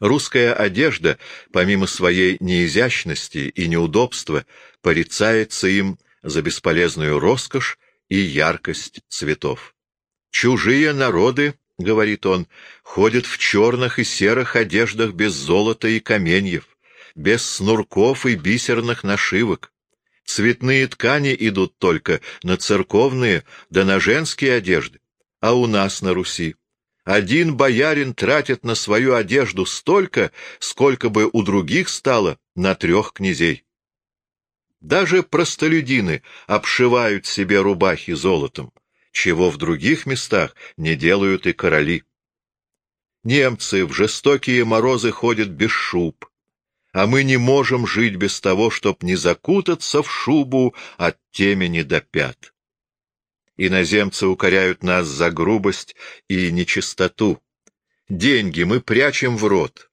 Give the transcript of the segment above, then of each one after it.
Русская одежда, помимо своей неизящности и неудобства, порицается им за бесполезную роскошь и яркость цветов. «Чужие народы, — говорит он, — ходят в черных и серых одеждах без золота и каменьев, без снурков и бисерных нашивок. Цветные ткани идут только на церковные да на женские одежды, а у нас на Руси один боярин тратит на свою одежду столько, сколько бы у других стало на трех князей. Даже простолюдины обшивают себе рубахи золотом, чего в других местах не делают и короли. Немцы в жестокие морозы ходят без шуб, а мы не можем жить без того, чтоб не закутаться в шубу от темени до пят. Иноземцы укоряют нас за грубость и нечистоту. Деньги мы прячем в рот.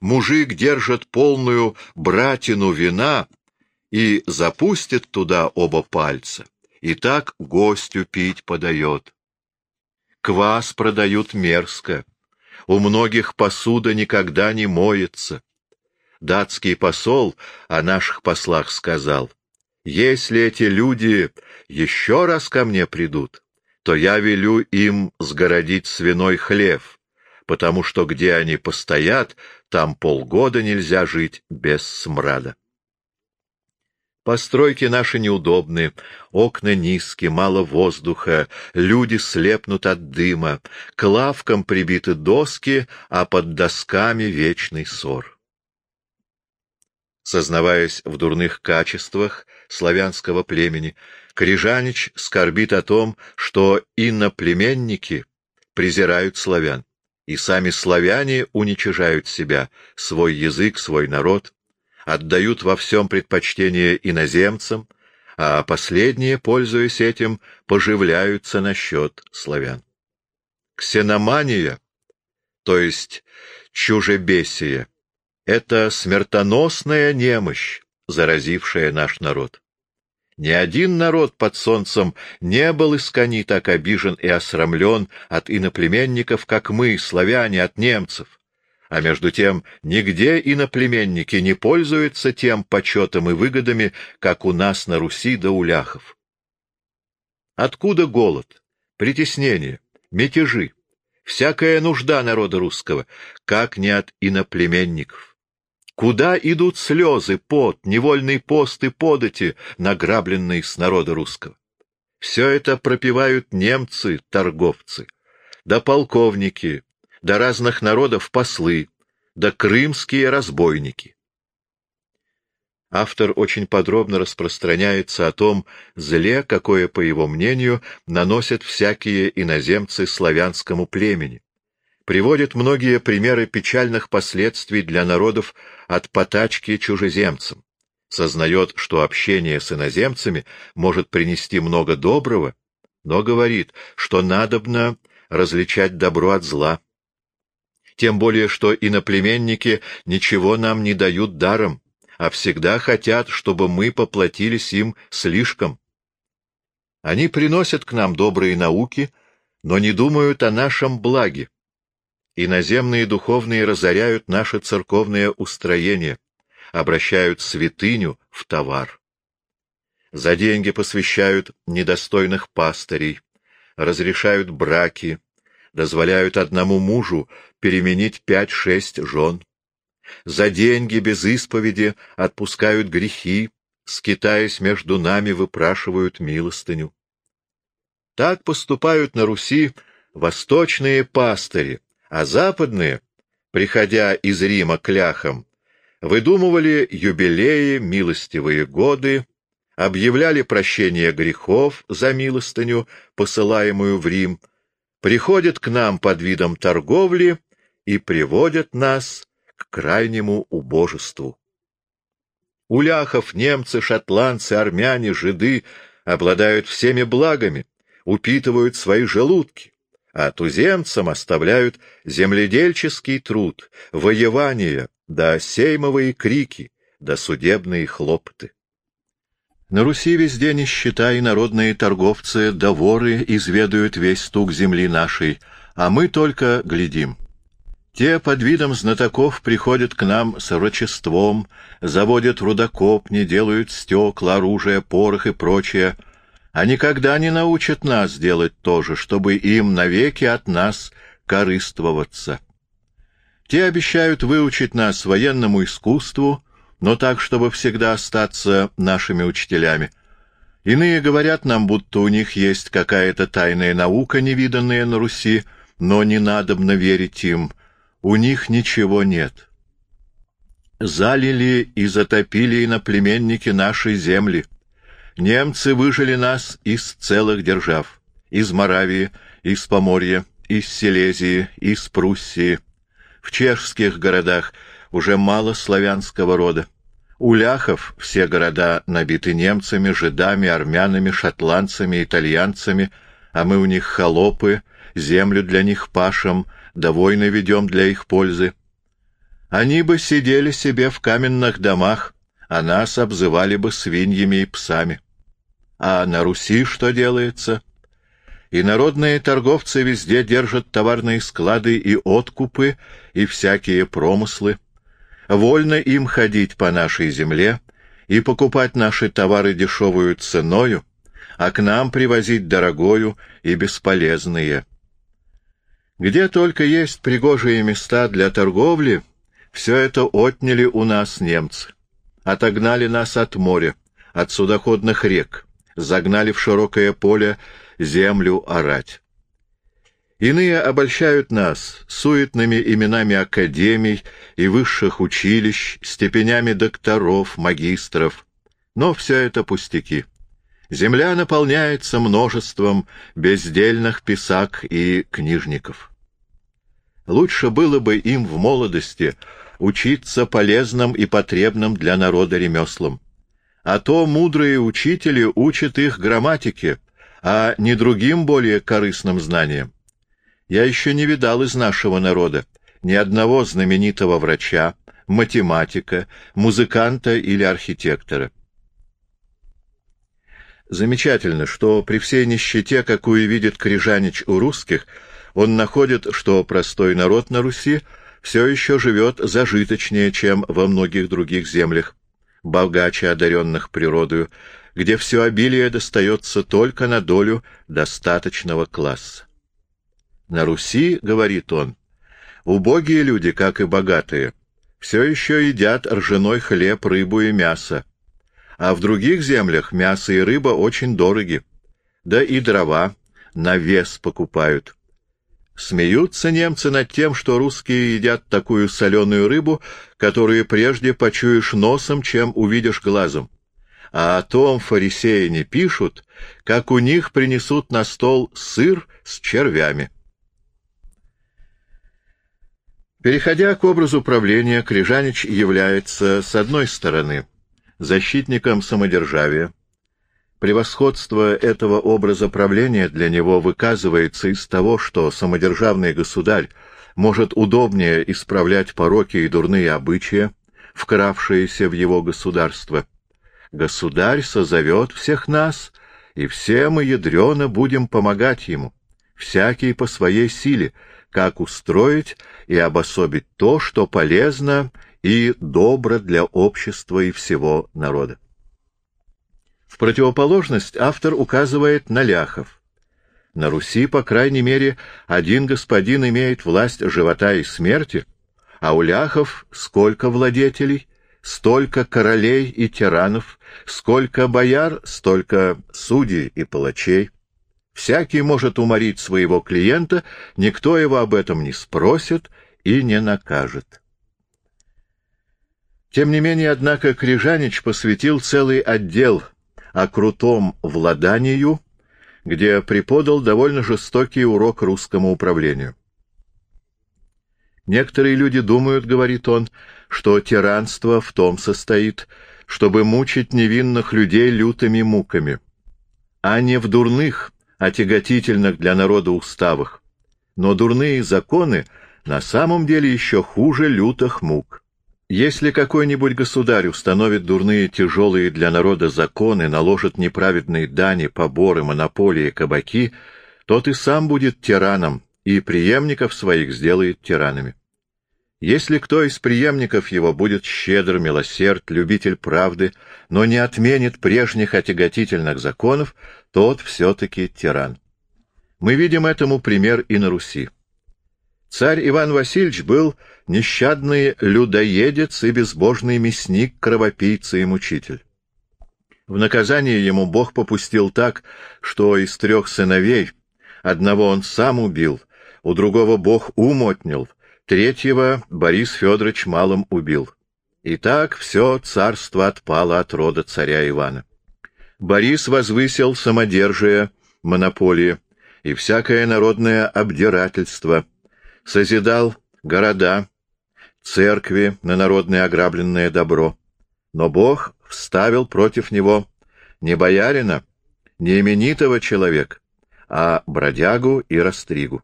Мужик держит полную братину вина и запустит туда оба пальца, и так гостю пить подает. Квас продают мерзко. У многих посуда никогда не моется. Датский посол о наших послах сказал, если эти люди еще раз ко мне придут, то я велю им сгородить свиной хлев, потому что где они постоят, там полгода нельзя жить без смрада. Постройки наши неудобны, окна низкие, мало воздуха, люди слепнут от дыма, к лавкам прибиты доски, а под досками вечный ссор сознаваясь в дурных качествах славянского племени, Крижанич скорбит о том, что иноплеменники презирают славян, и сами славяне уничижают себя, свой язык, свой народ, отдают во всем предпочтение иноземцам, а последние, пользуясь этим, поживляются насчет славян. Ксеномания, то есть чужебесие, это смертоносная немощь, заразившая наш народ. Ни один народ под солнцем не был искони так обижен и осрамлен от иноплеменников, как мы, славяне, от немцев. А между тем, нигде иноплеменники не пользуются тем почетом и выгодами, как у нас на Руси да у ляхов. Откуда голод, притеснение, мятежи, всякая нужда народа русского, как не от иноплеменников? Куда идут слезы, пот, невольный пост и подати, награбленные с народа русского? Все это пропивают немцы, торговцы, да полковники, да разных народов послы, да крымские разбойники. Автор очень подробно распространяется о том зле, какое, по его мнению, наносят всякие иноземцы славянскому племени приводит многие примеры печальных последствий для народов от потачки чужеземцам, сознает, что общение с иноземцами может принести много доброго, но говорит, что надобно различать добро от зла. Тем более, что иноплеменники ничего нам не дают даром, а всегда хотят, чтобы мы поплатились им слишком. Они приносят к нам добрые науки, но не думают о нашем благе Иноземные духовные разоряют наше церковное устроение, обращают святыню в товар. За деньги посвящают недостойных пастырей, разрешают браки, дозволяют одному мужу переменить пять-шесть жен. За деньги без исповеди отпускают грехи, скитаясь между нами, выпрашивают милостыню. Так поступают на Руси восточные пастыри, а западные, приходя из Рима к ляхам, выдумывали юбилеи, милостивые годы, объявляли прощение грехов за милостыню, посылаемую в Рим, приходят к нам под видом торговли и приводят нас к крайнему убожеству. У ляхов немцы, шотландцы, армяне, жиды обладают всеми благами, упитывают свои желудки, а туземцам оставляют земледельческий труд, воевание, да сеймовые крики, да судебные хлопоты. На Руси везде нищета и народные торговцы да воры изведают весь стук земли нашей, а мы только глядим. Те под видом знатоков приходят к нам с рочеством, заводят рудокопни, делают стекла, оружие, порох и прочее, а никогда не научат нас делать то же, чтобы им навеки от нас корыствоваться. Те обещают выучить нас военному искусству, но так, чтобы всегда остаться нашими учителями. Иные говорят нам, будто у них есть какая-то тайная наука, невиданная на Руси, но не надобно верить им. У них ничего нет. Залили и затопили иноплеменники нашей земли. Немцы выжили нас из целых держав, из Моравии, из Поморья, из Силезии, из Пруссии. В чешских городах уже мало славянского рода. У ляхов все города набиты немцами, жидами, армянами, шотландцами, итальянцами, а мы у них холопы, землю для них пашем, да войны ведем для их пользы. Они бы сидели себе в каменных домах, а нас обзывали бы свиньями и псами. А на Руси что делается? И народные торговцы везде держат товарные склады и откупы, и всякие промыслы. Вольно им ходить по нашей земле и покупать наши товары дешевую ценою, а к нам привозить дорогою и бесполезные. Где только есть пригожие места для торговли, все это отняли у нас немцы. Отогнали нас от моря, от судоходных рек, загнали в широкое поле землю орать. Иные обольщают нас суетными именами академий и высших училищ, степенями докторов, магистров. Но все это пустяки. Земля наполняется множеством бездельных писак и книжников. Лучше было бы им в молодости учиться полезным и потребным для народа ремеслам. А то мудрые учители учат их грамматике, а не другим более корыстным знаниям. Я еще не видал из нашего народа ни одного знаменитого врача, математика, музыканта или архитектора. Замечательно, что при всей нищете, какую видит Крижанич у русских, он находит, что простой народ на Руси все еще живет зажиточнее, чем во многих других землях, богаче одаренных природою, где все обилие достается только на долю достаточного класса. На Руси, — говорит он, — убогие люди, как и богатые, все еще едят ржаной хлеб, рыбу и мясо, а в других землях мясо и рыба очень дороги, да и дрова на вес покупают. Смеются немцы над тем, что русские едят такую соленую рыбу, которую прежде почуешь носом, чем увидишь глазом. А о том фарисеи не пишут, как у них принесут на стол сыр с червями. Переходя к образу правления, Крижанич является, с одной стороны, защитником самодержавия. Превосходство этого образа правления для него выказывается из того, что самодержавный государь может удобнее исправлять пороки и дурные обычаи, вкравшиеся в его государство. Государь созовет всех нас, и все мы ядрено будем помогать ему, всякий по своей силе, как устроить и обособить то, что полезно и добро для общества и всего народа. Противоположность автор указывает на ляхов. На Руси, по крайней мере, один господин имеет власть живота и смерти, а у ляхов сколько владетелей, столько королей и тиранов, сколько бояр, столько судей и палачей. Всякий может уморить своего клиента, никто его об этом не спросит и не накажет. Тем не менее, однако, Крижанич посвятил целый отдел о крутом владанию, где преподал довольно жестокий урок русскому управлению. Некоторые люди думают, говорит он, что тиранство в том состоит, чтобы мучить невинных людей лютыми муками, а не в дурных, отяготительных для народа уставах. Но дурные законы на самом деле еще хуже лютых мук. Если какой-нибудь государь установит дурные тяжелые для народа законы, наложит неправедные дани, поборы, монополии, кабаки, тот и сам будет тираном, и преемников своих сделает тиранами. Если кто из преемников его будет щедр, милосерд, любитель правды, но не отменит прежних отяготительных законов, тот все-таки тиран. Мы видим этому пример и на Руси. Царь Иван Васильевич был нещадный людоедец и безбожный мясник, кровопийца и мучитель. В наказание ему Бог попустил так, что из трех сыновей одного он сам убил, у другого Бог ум отнял, третьего Борис Федорович малым убил. И так все царство отпало от рода царя Ивана. Борис возвысил самодержие, монополии и всякое народное обдирательство, созидал города, церкви на народное ограбленное добро. Но Бог вставил против него не боярина, не именитого человека, а бродягу и растригу.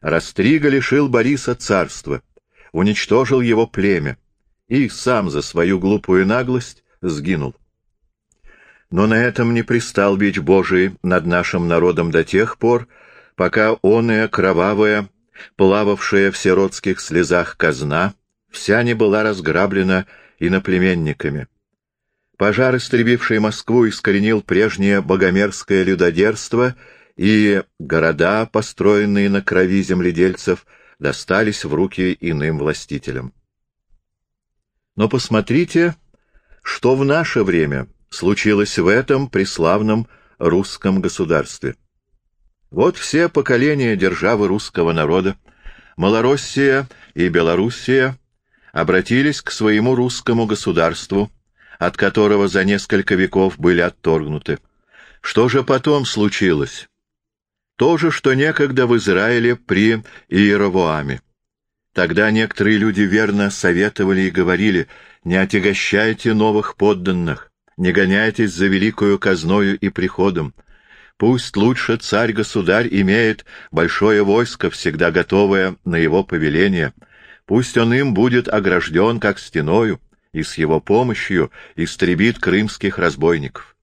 Растрига лишил Бориса царства, уничтожил его племя и сам за свою глупую наглость сгинул. Но на этом не пристал бич Божий над нашим народом до тех пор, пока оная кровавая, плававшая в сиротских слезах казна, вся не была разграблена иноплеменниками. Пожар, истребивший Москву, искоренил прежнее богомерзкое людодерство, и города, построенные на крови земледельцев, достались в руки иным властителям. Но посмотрите, что в наше время случилось в этом преславном русском государстве. Вот все поколения державы русского народа, Малороссия и Белоруссия, обратились к своему русскому государству, от которого за несколько веков были отторгнуты. Что же потом случилось? То же, что некогда в Израиле при Иеровоаме. Тогда некоторые люди верно советовали и говорили, не отягощайте новых подданных, не гоняйтесь за великою казною и приходом. Пусть лучше царь-государь имеет большое войско, всегда готовое на его повеление. Пусть он им будет огражден, как стеною, и с его помощью истребит крымских разбойников.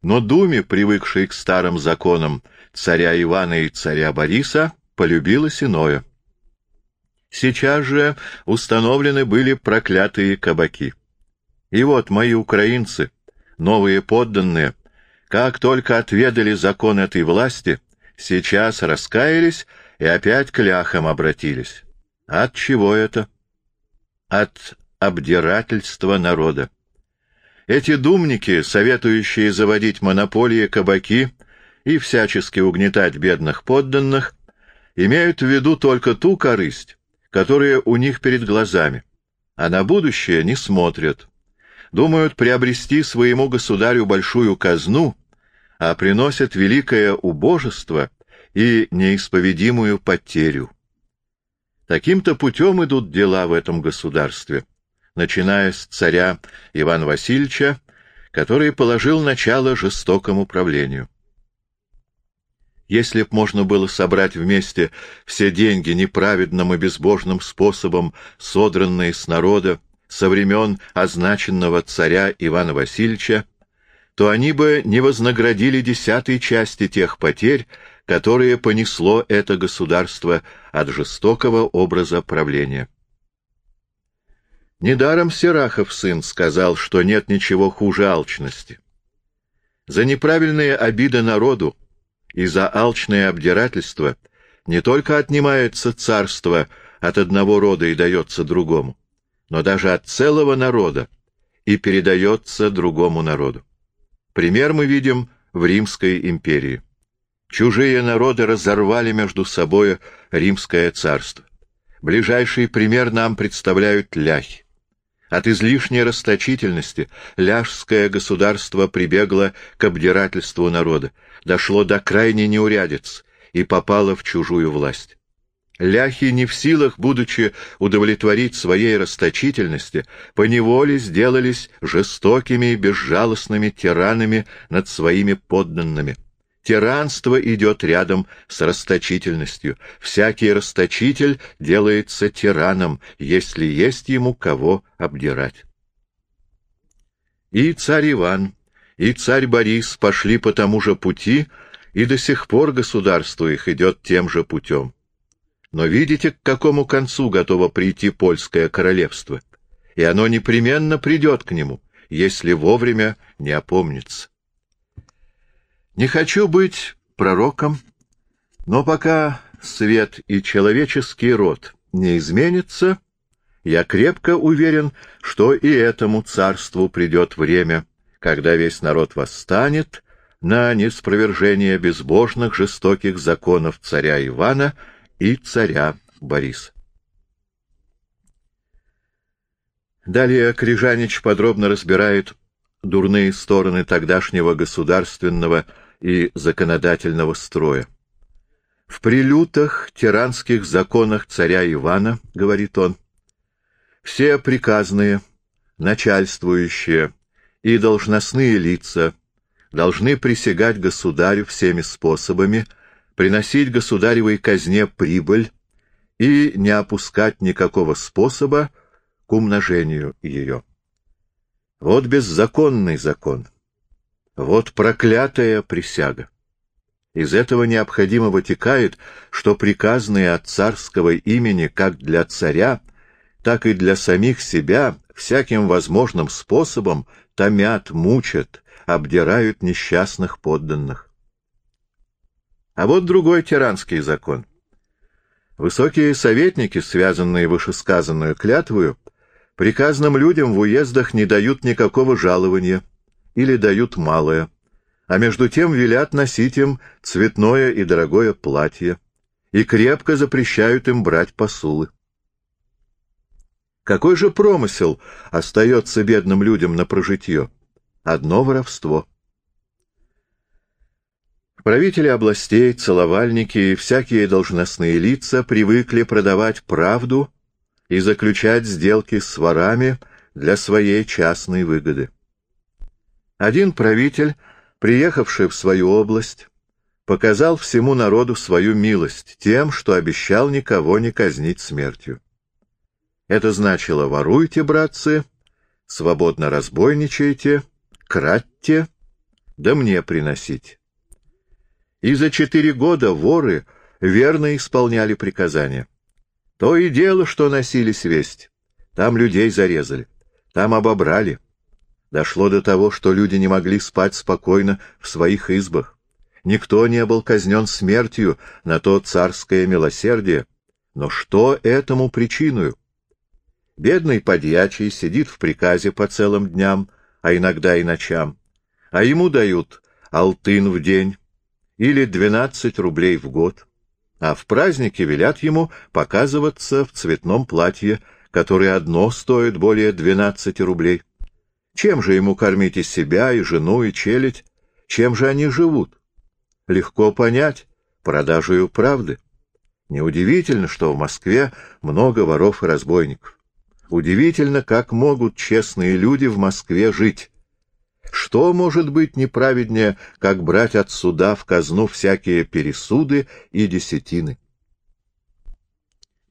Но Думе, привыкшей к старым законам царя Ивана и царя Бориса, полюбилось иное. Сейчас же установлены были проклятые кабаки. И вот мои украинцы, новые подданные, как только отведали закон этой власти, сейчас раскаялись и опять к ляхам обратились. От чего это? От обдирательства народа. Эти думники, советующие заводить монополии кабаки и всячески угнетать бедных подданных, имеют в виду только ту корысть, которая у них перед глазами, а на будущее не смотрят. Думают приобрести своему государю большую казну, а приносят великое убожество и неисповедимую потерю. Таким-то путем идут дела в этом государстве — начиная с царя Ивана Васильевича, который положил начало жестокому правлению. Если б можно было собрать вместе все деньги неправедным и безбожным способом, содранные с народа, со времен означенного царя Ивана Васильевича, то они бы не вознаградили десятой части тех потерь, которые понесло это государство от жестокого образа правления. Недаром Серахов сын сказал, что нет ничего хуже алчности. За неправильные обиды народу и за алчное обдирательство не только отнимается царство от одного рода и дается другому, но даже от целого народа и передается другому народу. Пример мы видим в Римской империи. Чужие народы разорвали между собой римское царство. Ближайший пример нам представляют ляхи. От излишней расточительности ляжское государство прибегло к обдирательству народа, дошло до крайней неурядиц и попало в чужую власть. Ляхи не в силах, будучи удовлетворить своей расточительности, поневоле сделались жестокими и безжалостными тиранами над своими подданными. Тиранство идет рядом с расточительностью. Всякий расточитель делается тираном, если есть ему кого обдирать. И царь Иван, и царь Борис пошли по тому же пути, и до сих пор государство их идет тем же путем. Но видите, к какому концу готово прийти польское королевство, и оно непременно придет к нему, если вовремя не опомнится. Не хочу быть пророком, но пока свет и человеческий род не изменится, я крепко уверен, что и этому царству придет время, когда весь народ восстанет на неспровержение безбожных жестоких законов царя Ивана и царя Бориса. Далее Крижанич подробно разбирает дурные стороны тогдашнего государственного и законодательного строя. В прилютах тиранских законах царя Ивана, говорит он, все приказные, начальствующие и должностные лица должны присягать государю всеми способами, приносить государевой казне прибыль и не опускать никакого способа к умножению ее. Вот беззаконный закон, вот проклятая присяга. Из этого необходимо вытекает, что приказные от царского имени как для царя, так и для самих себя всяким возможным способом томят, мучат, обдирают несчастных подданных. А вот другой тиранский закон. Высокие советники, связанные вышесказанную клятвою, приказным людям в уездах не дают никакого жалования или дают малое, а между тем велят носить им цветное и дорогое платье и крепко запрещают им брать посулы. Какой же промысел остается бедным людям на прожитье? Одно воровство. Правители областей, целовальники и всякие должностные лица привыкли продавать правду и заключать сделки с ворами для своей частной выгоды. Один правитель, приехавший в свою область, показал всему народу свою милость тем, что обещал никого не казнить смертью. Это значило «воруйте, братцы», «свободно разбойничайте», «кратьте», «да мне приносить». И за четыре года воры верно исполняли приказания. То и дело, что носились весть. Там людей зарезали, там обобрали. Дошло до того, что люди не могли спать спокойно в своих избах. Никто не был казнен смертью на то царское милосердие. Но что этому причиною? Бедный подьячий сидит в приказе по целым дням, а иногда и ночам, а ему дают алтын в день или двенадцать рублей в год, а в празднике велят ему показываться в цветном платье, которое одно стоит более двенадцати рублей. Чем же ему кормить и себя, и жену, и челядь? Чем же они живут? Легко понять, продажею правды. Неудивительно, что в Москве много воров и разбойников. Удивительно, как могут честные люди в Москве жить. Что может быть неправеднее, как брать от суда в казну всякие пересуды и десятины?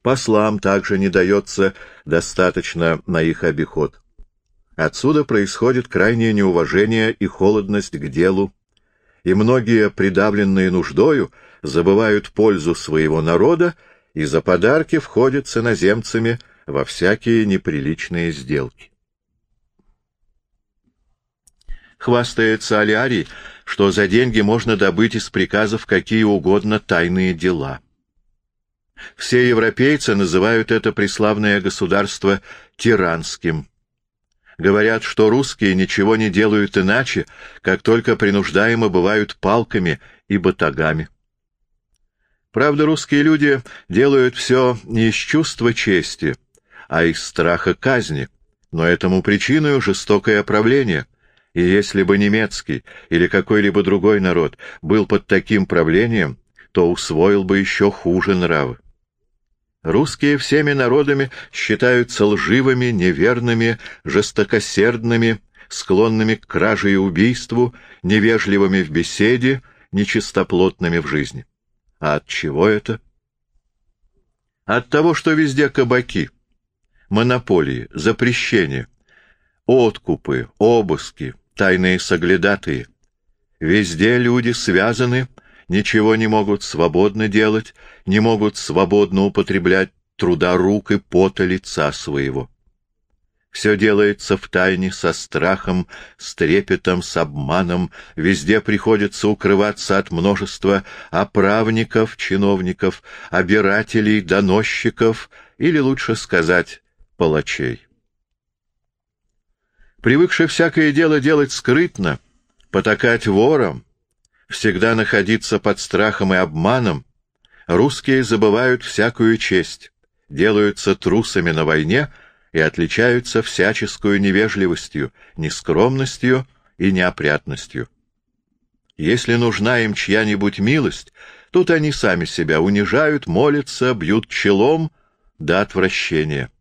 Послам также не дается достаточно на их обиход. Отсюда происходит крайнее неуважение и холодность к делу, и многие, придавленные нуждою, забывают пользу своего народа и за подарки входят с иноземцами – во всякие неприличные сделки. Хвастается Алиарий, что за деньги можно добыть из приказов какие угодно тайные дела. Все европейцы называют это преславное государство тиранским. Говорят, что русские ничего не делают иначе, как только принуждаемо бывают палками и батагами. Правда, русские люди делают все не из чувства чести, а из страха казни, но этому причиной жестокое правление. И если бы немецкий или какой-либо другой народ был под таким правлением, то усвоил бы еще хуже нравы. Русские всеми народами считаются лживыми, неверными, жестокосердными, склонными к краже и убийству, невежливыми в беседе, нечистоплотными в жизни. А от чего это? От того, что везде кабаки — монополии, запрещения, откупы, обыски, тайные соглядатые. Везде люди связаны ничего не могут свободно делать, не могут свободно употреблять труда рук и пота лица своего. Все делается в тайне, со страхом, с трепетом, с обманом. Везде приходится укрываться от множества оправников, чиновников, обирателей, доносчиков, или, лучше сказать, палачей. Привыкший всякое дело делать скрытно, потакать вором, всегда находиться под страхом и обманом, русские забывают всякую честь, делаются трусами на войне — и отличаются всяческую невежливостью, нескромностью и неопрятностью. Если нужна им чья-нибудь милость, тут они сами себя унижают, молятся, бьют челом до отвращения.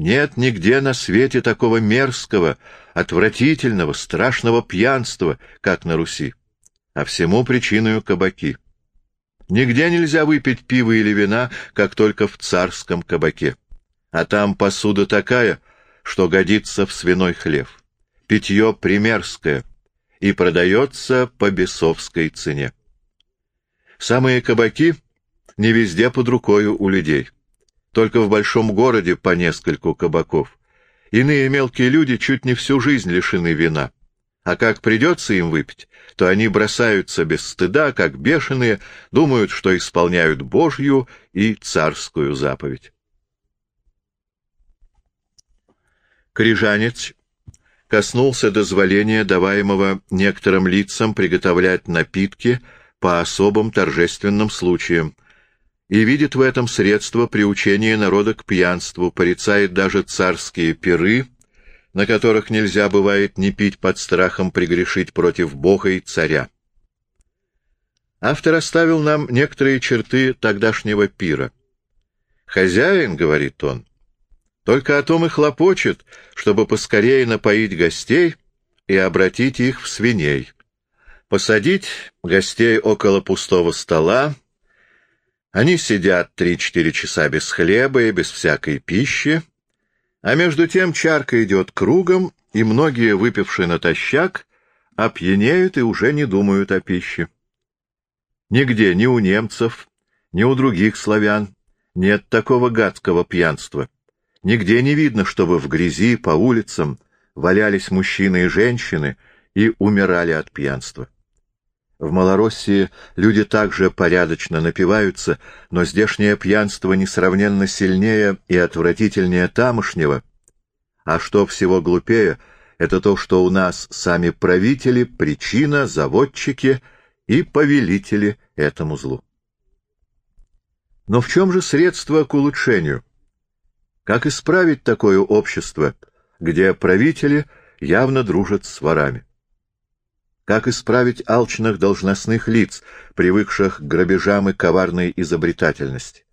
Нет нигде на свете такого мерзкого, отвратительного, страшного пьянства, как на Руси, а всему причиною кабаки. Нигде нельзя выпить пива или вина, как только в царском кабаке а там посуда такая, что годится в свиной хлев. Питье примерское и продается по бесовской цене. Самые кабаки не везде под рукою у людей. Только в большом городе по нескольку кабаков. Иные мелкие люди чуть не всю жизнь лишены вина. А как придется им выпить, то они бросаются без стыда, как бешеные, думают, что исполняют Божью и царскую заповедь. Крижанец коснулся дозволения, даваемого некоторым лицам приготовлять напитки по особым торжественным случаям, и видит в этом средство приучения народа к пьянству, порицает даже царские пиры, на которых нельзя бывает не пить под страхом прегрешить против Бога и царя. Автор оставил нам некоторые черты тогдашнего пира. «Хозяин, — говорит он, только о том и хлопочет, чтобы поскорее напоить гостей и обратить их в свиней. Посадить гостей около пустого стола. Они сидят три-четыре часа без хлеба и без всякой пищи, а между тем чарка идет кругом, и многие, выпившие натощак, опьянеют и уже не думают о пище. Нигде, ни у немцев, ни у других славян нет такого гадского пьянства. Нигде не видно, чтобы в грязи по улицам валялись мужчины и женщины и умирали от пьянства. В Малороссии люди также порядочно напиваются, но здешнее пьянство несравненно сильнее и отвратительнее тамошнего. А что всего глупее, это то, что у нас сами правители, причина, заводчики и повелители этому злу. Но в чем же средство к улучшению? Как исправить такое общество, где правители явно дружат с ворами? Как исправить алчных должностных лиц, привыкших к грабежам и коварной изобретательности?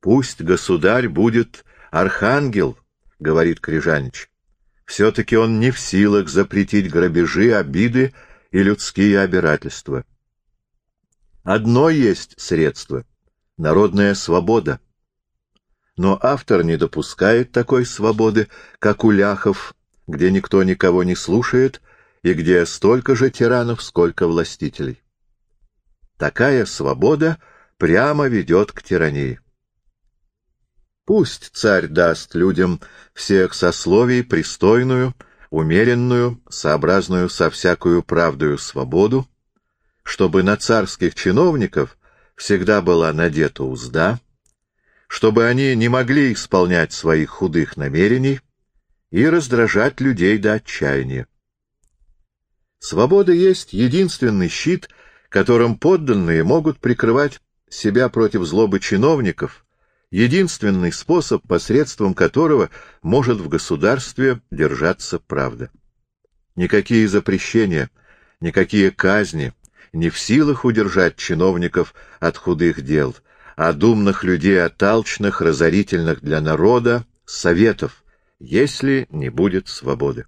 «Пусть государь будет архангел», — говорит Крижанич. «Все-таки он не в силах запретить грабежи, обиды и людские обирательства. Одно есть средство — народная свобода но автор не допускает такой свободы, как у ляхов, где никто никого не слушает и где столько же тиранов, сколько властителей. Такая свобода прямо ведет к тирании. Пусть царь даст людям всех сословий пристойную, умеренную, сообразную со всякую правдою свободу, чтобы на царских чиновников всегда была надета узда, чтобы они не могли исполнять своих худых намерений и раздражать людей до отчаяния. Свобода есть единственный щит, которым подданные могут прикрывать себя против злобы чиновников, единственный способ, посредством которого может в государстве держаться правда. Никакие запрещения, никакие казни не в силах удержать чиновников от худых дел — а думных людей от алчных, разорительных для народа, советов, если не будет свободы.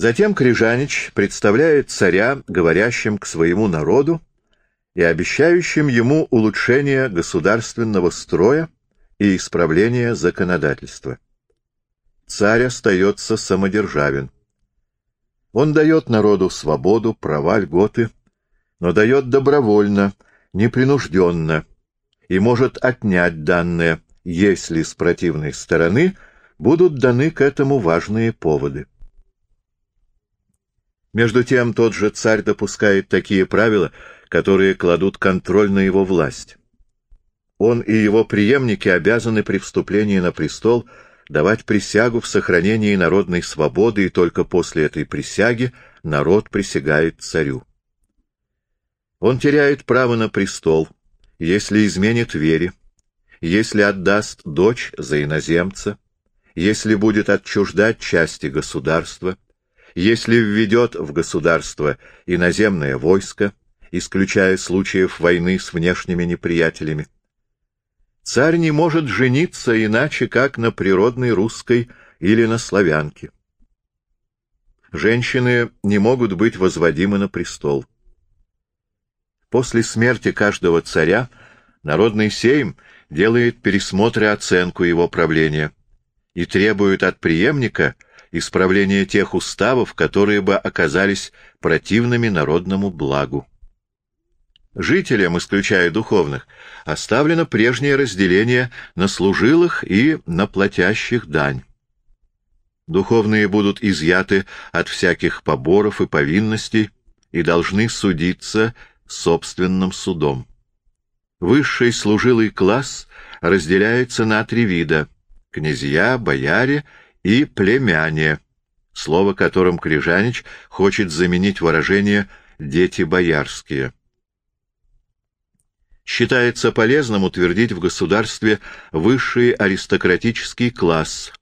Затем Крижанич представляет царя, говорящим к своему народу и обещающим ему улучшение государственного строя и исправление законодательства. Царь остается самодержавен. Он дает народу свободу, права, льготы, но дает добровольно, непринужденно, и может отнять данное, если с противной стороны будут даны к этому важные поводы. Между тем тот же царь допускает такие правила, которые кладут контроль на его власть. Он и его преемники обязаны при вступлении на престол давать присягу в сохранении народной свободы, и только после этой присяги народ присягает царю. Он теряет право на престол, если изменит вере, если отдаст дочь за иноземца, если будет отчуждать части государства, если введет в государство иноземное войско, исключая случаев войны с внешними неприятелями. Царь не может жениться иначе, как на природной русской или на славянке. Женщины не могут быть возводимы на престол. После смерти каждого царя народный сейм делает пересмотр и оценку его правления и требует от преемника исправления тех уставов, которые бы оказались противными народному благу. Жителям, исключая духовных, оставлено прежнее разделение на служилых и на платящих дань. Духовные будут изъяты от всяких поборов и повинностей и должны судиться собственным судом. Высший служилый класс разделяется на три вида — князья, бояре и племяне, слово которым Крижанич хочет заменить выражение «дети боярские». Считается полезным утвердить в государстве высший аристократический класс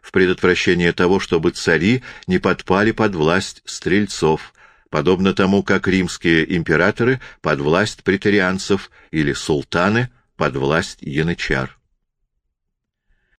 в предотвращение того, чтобы цари не подпали под власть стрельцов, подобно тому, как римские императоры под власть претарианцев или султаны под власть янычар.